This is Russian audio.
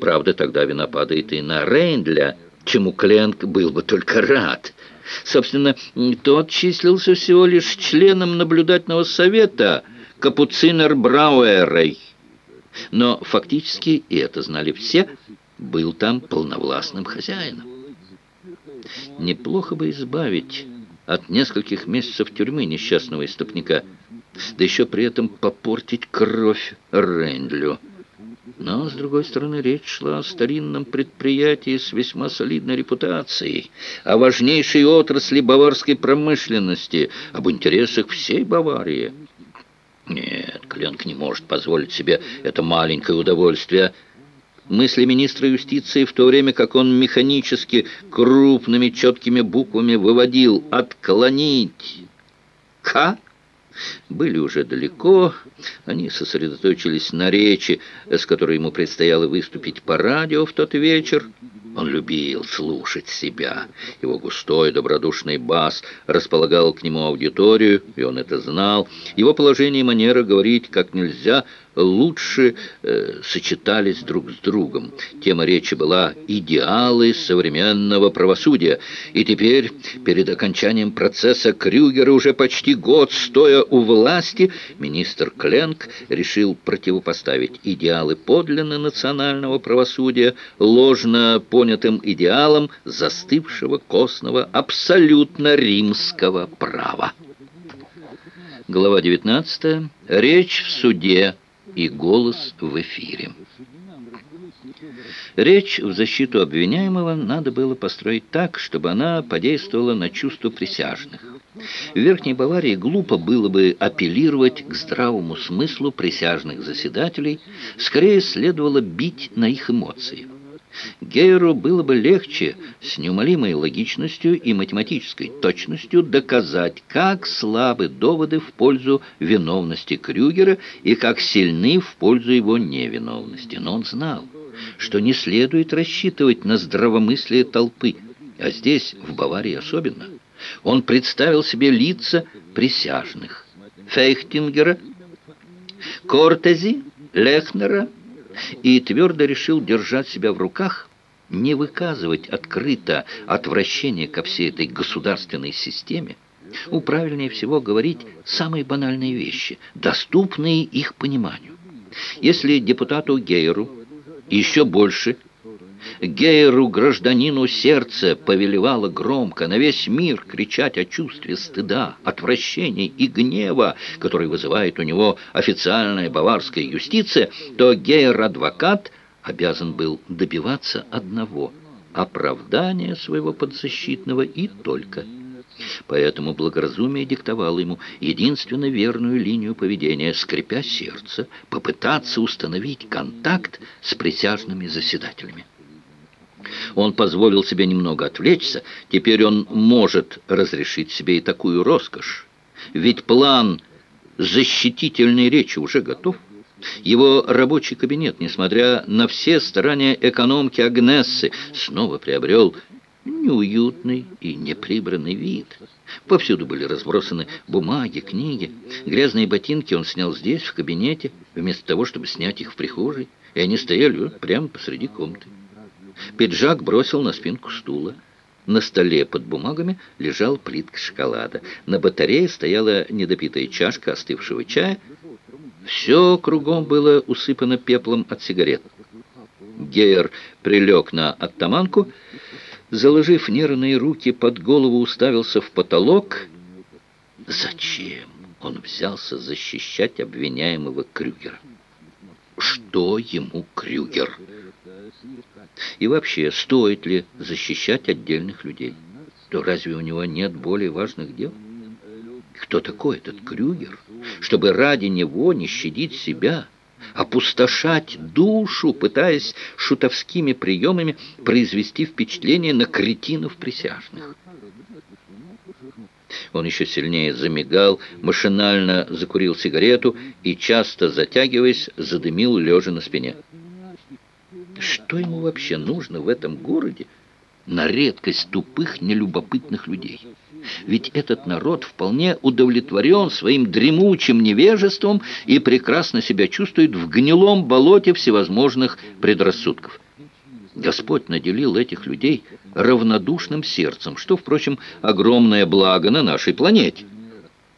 Правда, тогда вина падает и на Рейндля, чему Кленк был бы только рад. Собственно, тот числился всего лишь членом наблюдательного совета Капуцинер Брауэрой. Но фактически, и это знали все, был там полновластным хозяином. Неплохо бы избавить от нескольких месяцев тюрьмы несчастного истопника, да еще при этом попортить кровь Рейндлю. Но, с другой стороны, речь шла о старинном предприятии с весьма солидной репутацией, о важнейшей отрасли баварской промышленности, об интересах всей Баварии. Нет, Кленк не может позволить себе это маленькое удовольствие. Мысли министра юстиции, в то время как он механически крупными четкими буквами выводил «отклонить», «к», были уже далеко, они сосредоточились на речи, с которой ему предстояло выступить по радио в тот вечер. Он любил слушать себя. Его густой добродушный бас располагал к нему аудиторию, и он это знал. Его положение и манера говорить как нельзя лучше э, сочетались друг с другом. Тема речи была «Идеалы современного правосудия». И теперь, перед окончанием процесса Крюгера, уже почти год стоя у власти, министр Кленк решил противопоставить идеалы подлинно национального правосудия ложно понятым идеалам застывшего костного абсолютно римского права. Глава 19. Речь в суде и голос в эфире. Речь в защиту обвиняемого надо было построить так, чтобы она подействовала на чувство присяжных. В Верхней Баварии глупо было бы апеллировать к здравому смыслу присяжных заседателей, скорее следовало бить на их эмоции. Гейеру было бы легче с неумолимой логичностью и математической точностью доказать, как слабы доводы в пользу виновности Крюгера и как сильны в пользу его невиновности. Но он знал, что не следует рассчитывать на здравомыслие толпы, а здесь, в Баварии особенно. Он представил себе лица присяжных Фейхтингера, Кортези, Лехнера, и твердо решил держать себя в руках, не выказывать открыто отвращение ко всей этой государственной системе, у правильнее всего говорить самые банальные вещи, доступные их пониманию. Если депутату Гейру еще больше – Гейру, гражданину сердце, повелевало громко на весь мир кричать о чувстве стыда, отвращения и гнева, который вызывает у него официальная баварская юстиция, то Гейр-адвокат обязан был добиваться одного – оправдания своего подзащитного и только – Поэтому благоразумие диктовало ему единственно верную линию поведения, скрипя сердце, попытаться установить контакт с присяжными заседателями. Он позволил себе немного отвлечься, теперь он может разрешить себе и такую роскошь. Ведь план защитительной речи уже готов. Его рабочий кабинет, несмотря на все старания экономки Агнессы, снова приобрел неуютный и неприбранный вид. Повсюду были разбросаны бумаги, книги. Грязные ботинки он снял здесь, в кабинете, вместо того, чтобы снять их в прихожей, и они стояли прямо посреди комнаты. Пиджак бросил на спинку стула. На столе под бумагами лежал плитка шоколада. На батарее стояла недопитая чашка остывшего чая. Все кругом было усыпано пеплом от сигарет. Гейер прилег на оттаманку, заложив нервные руки под голову, уставился в потолок. Зачем он взялся защищать обвиняемого Крюгера? Что ему Крюгер? И вообще, стоит ли защищать отдельных людей? То разве у него нет более важных дел? Кто такой этот Крюгер, чтобы ради него не щадить себя, опустошать душу, пытаясь шутовскими приемами произвести впечатление на кретинов присяжных? Он еще сильнее замигал, машинально закурил сигарету и, часто затягиваясь, задымил лежа на спине. Что ему вообще нужно в этом городе на редкость тупых, нелюбопытных людей. Ведь этот народ вполне удовлетворен своим дремучим невежеством и прекрасно себя чувствует в гнилом болоте всевозможных предрассудков. Господь наделил этих людей равнодушным сердцем, что, впрочем, огромное благо на нашей планете –